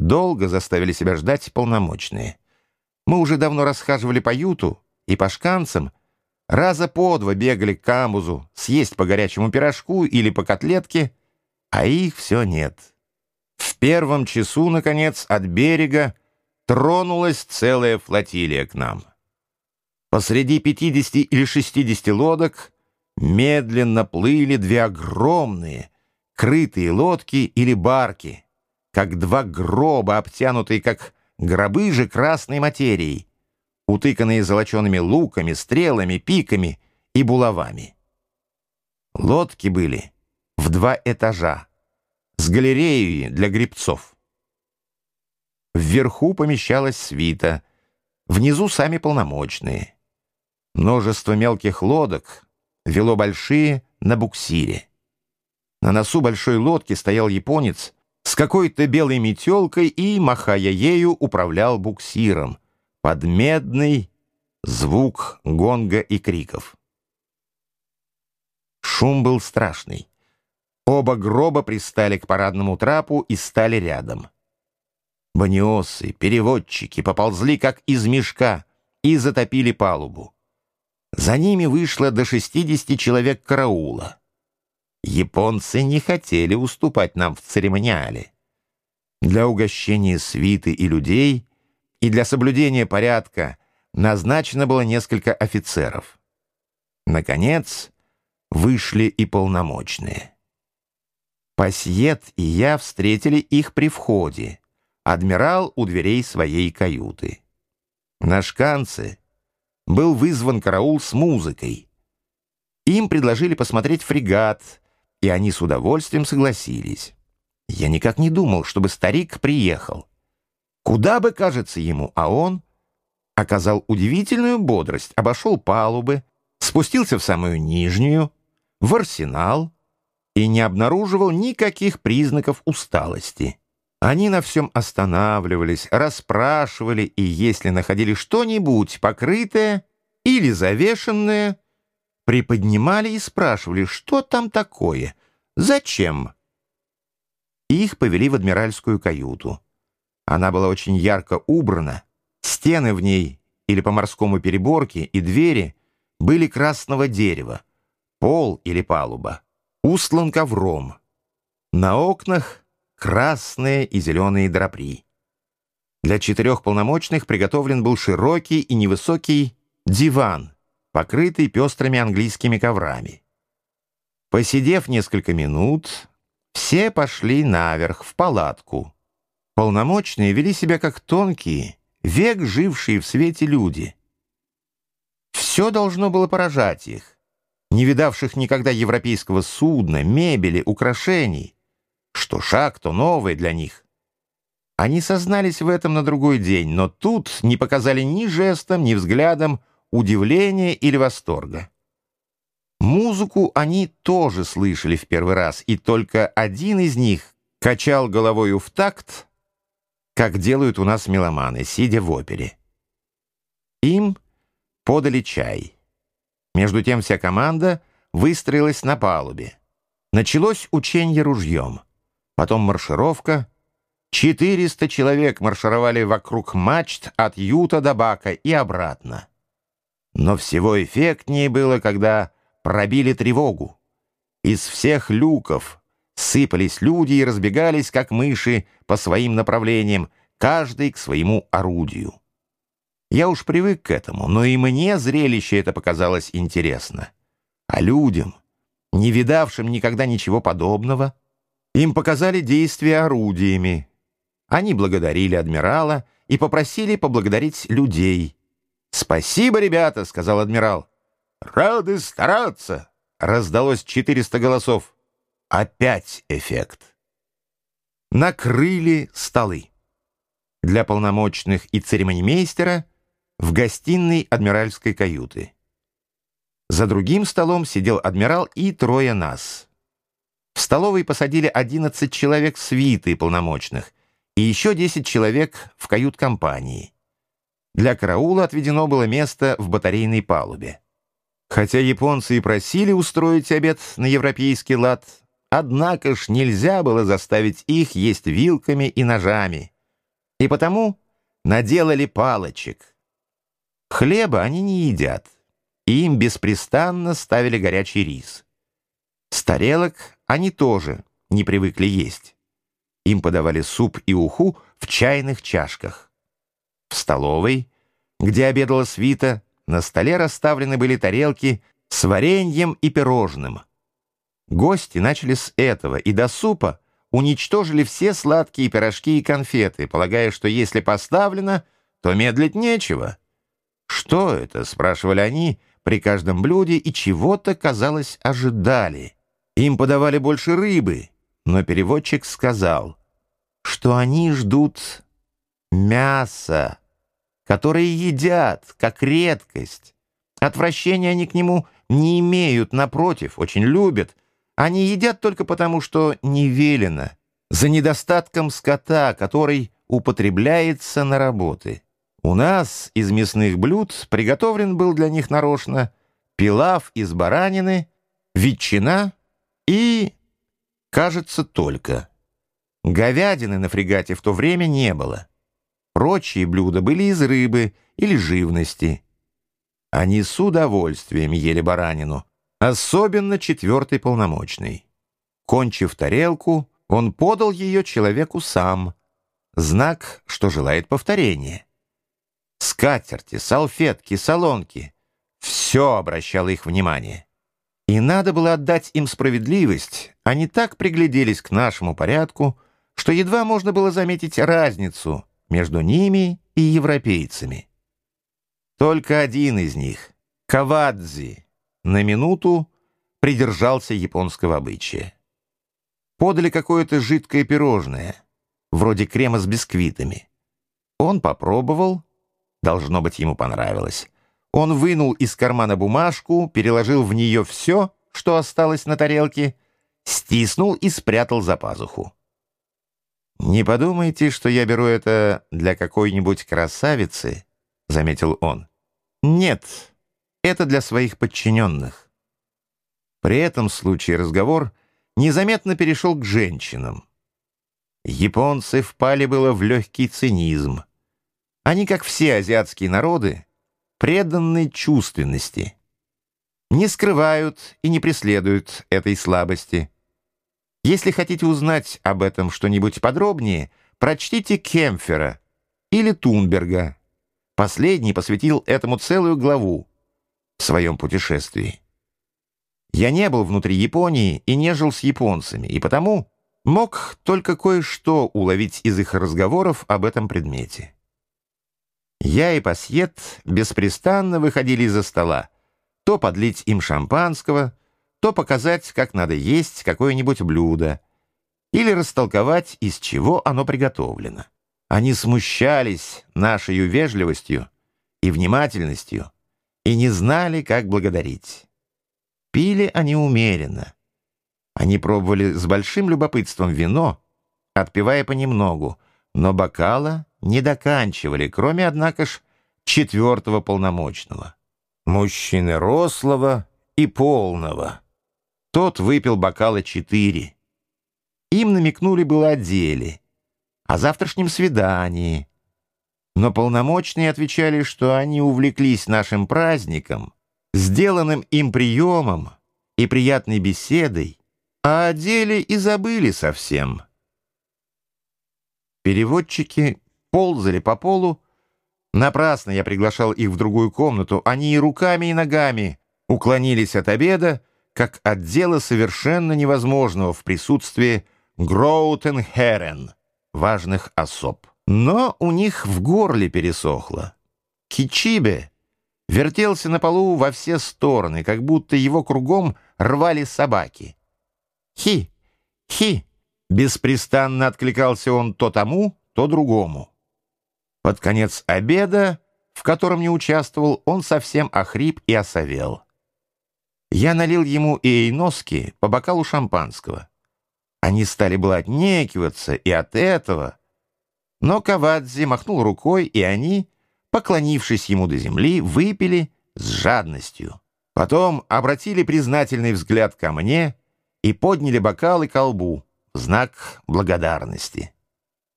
Долго заставили себя ждать полномочные. Мы уже давно расхаживали по юту и по шканцам, раза по два бегали к камбузу съесть по горячему пирожку или по котлетке, а их все нет. В первом часу, наконец, от берега тронулась целая флотилия к нам. Посреди 50 или 60 лодок медленно плыли две огромные, крытые лодки или барки, как два гроба, обтянутые, как гробы же красной материей, утыканные золочеными луками, стрелами, пиками и булавами. Лодки были в два этажа, с галереей для грибцов. Вверху помещалась свита, внизу сами полномочные. Множество мелких лодок вело большие на буксире. На носу большой лодки стоял японец с какой-то белой метелкой и, махая ею, управлял буксиром под медный звук гонга и криков. Шум был страшный. Оба гроба пристали к парадному трапу и стали рядом. Баниосы, переводчики поползли, как из мешка, и затопили палубу. За ними вышло до 60 человек караула. Японцы не хотели уступать нам в церемониале. Для угощения свиты и людей и для соблюдения порядка назначено было несколько офицеров. Наконец, вышли и полномочные. Пасьет и я встретили их при входе, адмирал у дверей своей каюты. На шканце был вызван караул с музыкой. Им предложили посмотреть фрегат, и они с удовольствием согласились. Я никак не думал, чтобы старик приехал. Куда бы, кажется ему, а он оказал удивительную бодрость, обошел палубы, спустился в самую нижнюю, в арсенал и не обнаруживал никаких признаков усталости. Они на всем останавливались, расспрашивали, и если находили что-нибудь покрытое или завешенное, приподнимали и спрашивали, что там такое, зачем. Их повели в адмиральскую каюту. Она была очень ярко убрана, стены в ней или по морскому переборке и двери были красного дерева, пол или палуба, устлан ковром. На окнах красные и зеленые драпри. Для четырех полномочных приготовлен был широкий и невысокий диван, покрытый пестрыми английскими коврами. Посидев несколько минут, все пошли наверх, в палатку. Полномочные вели себя как тонкие, век жившие в свете люди. Все должно было поражать их, не видавших никогда европейского судна, мебели, украшений — что шаг, то новый для них. Они сознались в этом на другой день, но тут не показали ни жестом, ни взглядом удивления или восторга. Музыку они тоже слышали в первый раз, и только один из них качал головою в такт, как делают у нас меломаны, сидя в опере. Им подали чай. Между тем вся команда выстроилась на палубе. Началось учение ружьем потом маршировка. Четыреста человек маршировали вокруг мачт от Юта до Бака и обратно. Но всего эффектнее было, когда пробили тревогу. Из всех люков сыпались люди и разбегались, как мыши, по своим направлениям, каждый к своему орудию. Я уж привык к этому, но и мне зрелище это показалось интересно. А людям, не видавшим никогда ничего подобного, им показали действия орудиями. Они благодарили адмирала и попросили поблагодарить людей. «Спасибо, ребята», — сказал адмирал. «Рады стараться», — раздалось 400 голосов. Опять эффект. Накрыли столы. Для полномочных и церемонимейстера в гостиной адмиральской каюты. За другим столом сидел адмирал и трое нас — в столовой посадили 11 человек свиты полномочных и еще 10 человек в кают-компании. Для караула отведено было место в батарейной палубе. Хотя японцы и просили устроить обед на европейский лад, однако ж нельзя было заставить их есть вилками и ножами, И потому наделали палочек. Хлеба они не едят, и им беспрестанно ставили горячий рис. С тарелок они тоже не привыкли есть. Им подавали суп и уху в чайных чашках. В столовой, где обедала свита, на столе расставлены были тарелки с вареньем и пирожным. Гости начали с этого, и до супа уничтожили все сладкие пирожки и конфеты, полагая, что если поставлено, то медлить нечего. «Что это?» — спрашивали они при каждом блюде, и чего-то, казалось, ожидали. Им подавали больше рыбы, но переводчик сказал, что они ждут мяса, которое едят, как редкость. Отвращения они к нему не имеют, напротив, очень любят. Они едят только потому, что не велено, за недостатком скота, который употребляется на работы. У нас из мясных блюд приготовлен был для них нарочно пилав из баранины, ветчина и, кажется, только. Говядины на фрегате в то время не было. Прочие блюда были из рыбы или живности. Они с удовольствием ели баранину, особенно четвертый полномочный. Кончив тарелку, он подал ее человеку сам, знак, что желает повторения. Скатерти, салфетки, солонки — все обращало их внимание. И надо было отдать им справедливость, они так пригляделись к нашему порядку, что едва можно было заметить разницу между ними и европейцами. Только один из них, Кавадзи, на минуту придержался японского обычая. Подали какое-то жидкое пирожное, вроде крема с бисквитами. Он попробовал, должно быть, ему понравилось. Он вынул из кармана бумажку, переложил в нее все, что осталось на тарелке, стиснул и спрятал за пазуху. «Не подумайте, что я беру это для какой-нибудь красавицы», — заметил он. Нет, это для своих подчиненных. При этом случае разговор незаметно перешел к женщинам. Японцы впали было в легкий цинизм. Они, как все азиатские народы, преданы чувственности. Не скрывают и не преследуют этой слабости. Если хотите узнать об этом что-нибудь подробнее, прочтите Кемфера или Тунберга. Последний посвятил этому целую главу в своем путешествии. Я не был внутри Японии и не жил с японцами, и потому мог только кое-что уловить из их разговоров об этом предмете. Я и Пасьет беспрестанно выходили из-за стола, то подлить им шампанского, то показать, как надо есть какое-нибудь блюдо, или растолковать, из чего оно приготовлено. Они смущались нашей вежливостью и внимательностью и не знали, как благодарить. Пили они умеренно. Они пробовали с большим любопытством вино, отпивая понемногу, но бокала не доканчивали, кроме, однако ж, четвертого полномочного. Мужчины рослого и полного. Тот выпил бокала четыре. Им намекнули было о деле — о завтрашнем свидании. Но полномочные отвечали, что они увлеклись нашим праздником, сделанным им приемом и приятной беседой, а о деле и забыли совсем. Переводчики ползали по полу. Напрасно я приглашал их в другую комнату. Они и руками, и ногами уклонились от обеда, как от дела совершенно невозможного в присутствии Гроутенхерен важных особ. Но у них в горле пересохло. Кичибе вертелся на полу во все стороны, как будто его кругом рвали собаки. «Хи! Хи!» Беспрестанно откликался он то тому, то другому. Под конец обеда, в котором не участвовал, он совсем охрип и осовел. Я налил ему и Эйноски по бокалу шампанского. Они стали было отнекиваться и от этого. Но Кавадзе махнул рукой, и они, поклонившись ему до земли, выпили с жадностью. Потом обратили признательный взгляд ко мне и подняли бокалы колбу знак благодарности.